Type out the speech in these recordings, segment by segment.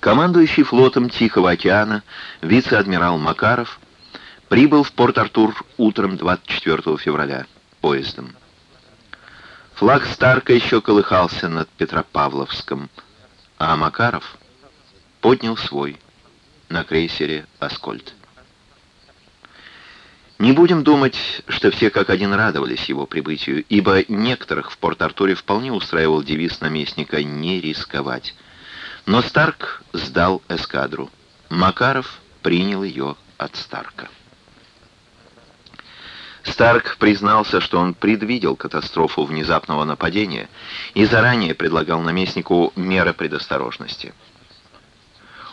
Командующий флотом Тихого океана вице-адмирал Макаров прибыл в Порт-Артур утром 24 февраля поездом. Флаг Старка еще колыхался над Петропавловском, а Макаров поднял свой на крейсере «Аскольд». Не будем думать, что все как один радовались его прибытию, ибо некоторых в Порт-Артуре вполне устраивал девиз наместника «не рисковать». Но Старк сдал эскадру. Макаров принял ее от Старка. Старк признался, что он предвидел катастрофу внезапного нападения и заранее предлагал наместнику меры предосторожности.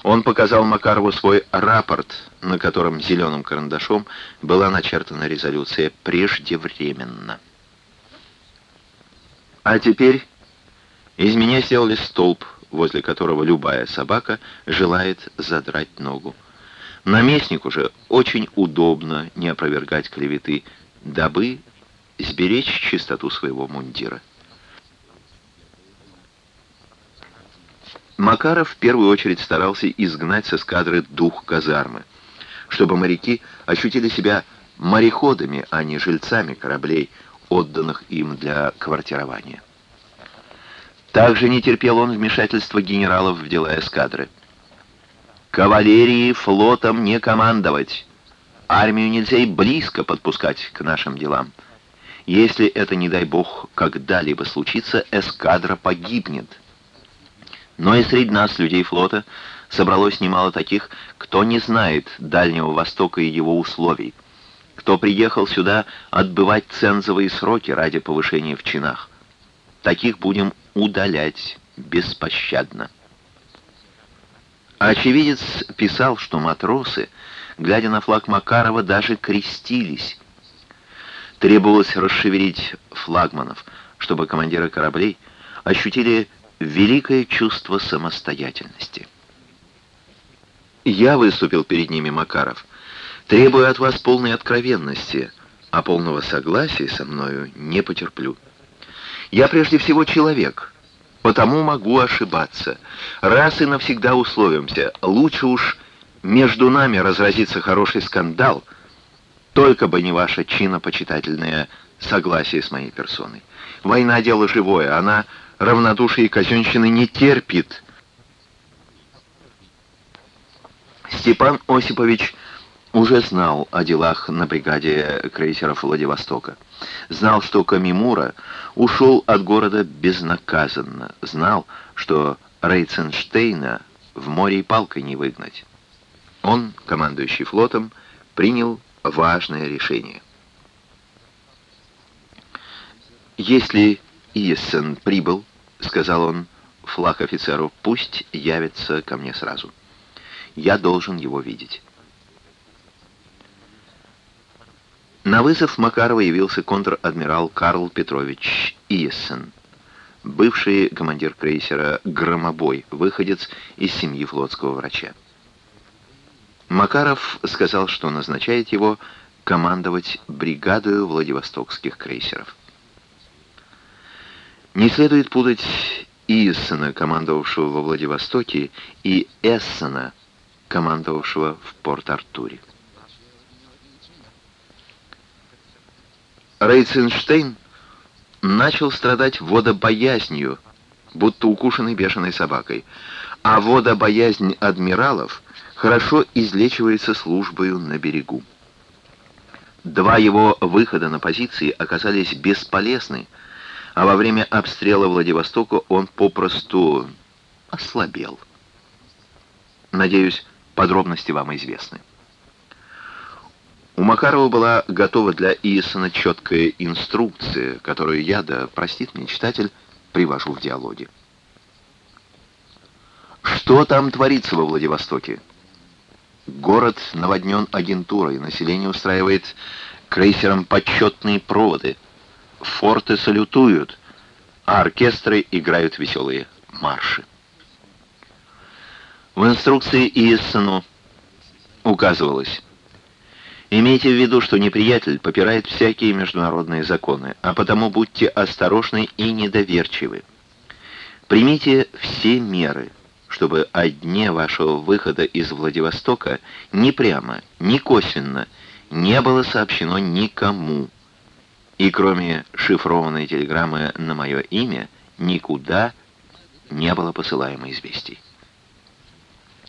Он показал Макарову свой рапорт, на котором зеленым карандашом была начертана резолюция «преждевременно». А теперь из меня сделали столб, возле которого любая собака желает задрать ногу. Наместнику же очень удобно не опровергать клеветы, дабы сберечь чистоту своего мундира. Макаров в первую очередь старался изгнать с эскадры дух казармы, чтобы моряки ощутили себя мореходами, а не жильцами кораблей, отданных им для квартирования. Также не терпел он вмешательства генералов в дела эскадры. «Кавалерии флотом не командовать. Армию нельзя и близко подпускать к нашим делам. Если это, не дай бог, когда-либо случится, эскадра погибнет». Но и среди нас, людей флота, собралось немало таких, кто не знает Дальнего Востока и его условий, кто приехал сюда отбывать цензовые сроки ради повышения в чинах. Таких будем удалять беспощадно. Очевидец писал, что матросы, глядя на флаг Макарова, даже крестились. Требовалось расшевелить флагманов, чтобы командиры кораблей ощутили великое чувство самостоятельности. Я выступил перед ними, Макаров, требуя от вас полной откровенности, а полного согласия со мною не потерплю. Я прежде всего человек, потому могу ошибаться. Раз и навсегда условимся, лучше уж между нами разразится хороший скандал, только бы не ваше чинопочитательное согласие с моей персоной. Война — дело живое, она равнодушие и казенщины не терпит. Степан Осипович уже знал о делах на бригаде крейсеров Владивостока. Знал, что Камимура ушел от города безнаказанно. Знал, что Рейценштейна в море и палкой не выгнать. Он, командующий флотом, принял важное решение. «Если Иессен прибыл», — сказал он флаг офицеру, — «пусть явится ко мне сразу. Я должен его видеть». На вызов Макарова явился контр-адмирал Карл Петрович Иессен, бывший командир крейсера «Громобой», выходец из семьи флотского врача. Макаров сказал, что назначает его командовать бригадою Владивостокских крейсеров. Не следует путать Иессена, командовавшего во Владивостоке, и Эссена, командовавшего в Порт-Артуре. Рейценштейн начал страдать водобоязнью, будто укушенный бешеной собакой, а водобоязнь адмиралов хорошо излечивается службою на берегу. Два его выхода на позиции оказались бесполезны, а во время обстрела Владивостока он попросту ослабел. Надеюсь, подробности вам известны. У Макарова была готова для Иессена четкая инструкция, которую я, да простит мне читатель, привожу в диалоге. Что там творится во Владивостоке? Город наводнен агентурой, население устраивает крейсером почетные проводы, форты салютуют, а оркестры играют веселые марши. В инструкции Иессену указывалось, Имейте в виду, что неприятель попирает всякие международные законы, а потому будьте осторожны и недоверчивы. Примите все меры, чтобы о дне вашего выхода из Владивостока ни прямо, ни косвенно не было сообщено никому. И кроме шифрованной телеграммы на мое имя, никуда не было посылаемо известий.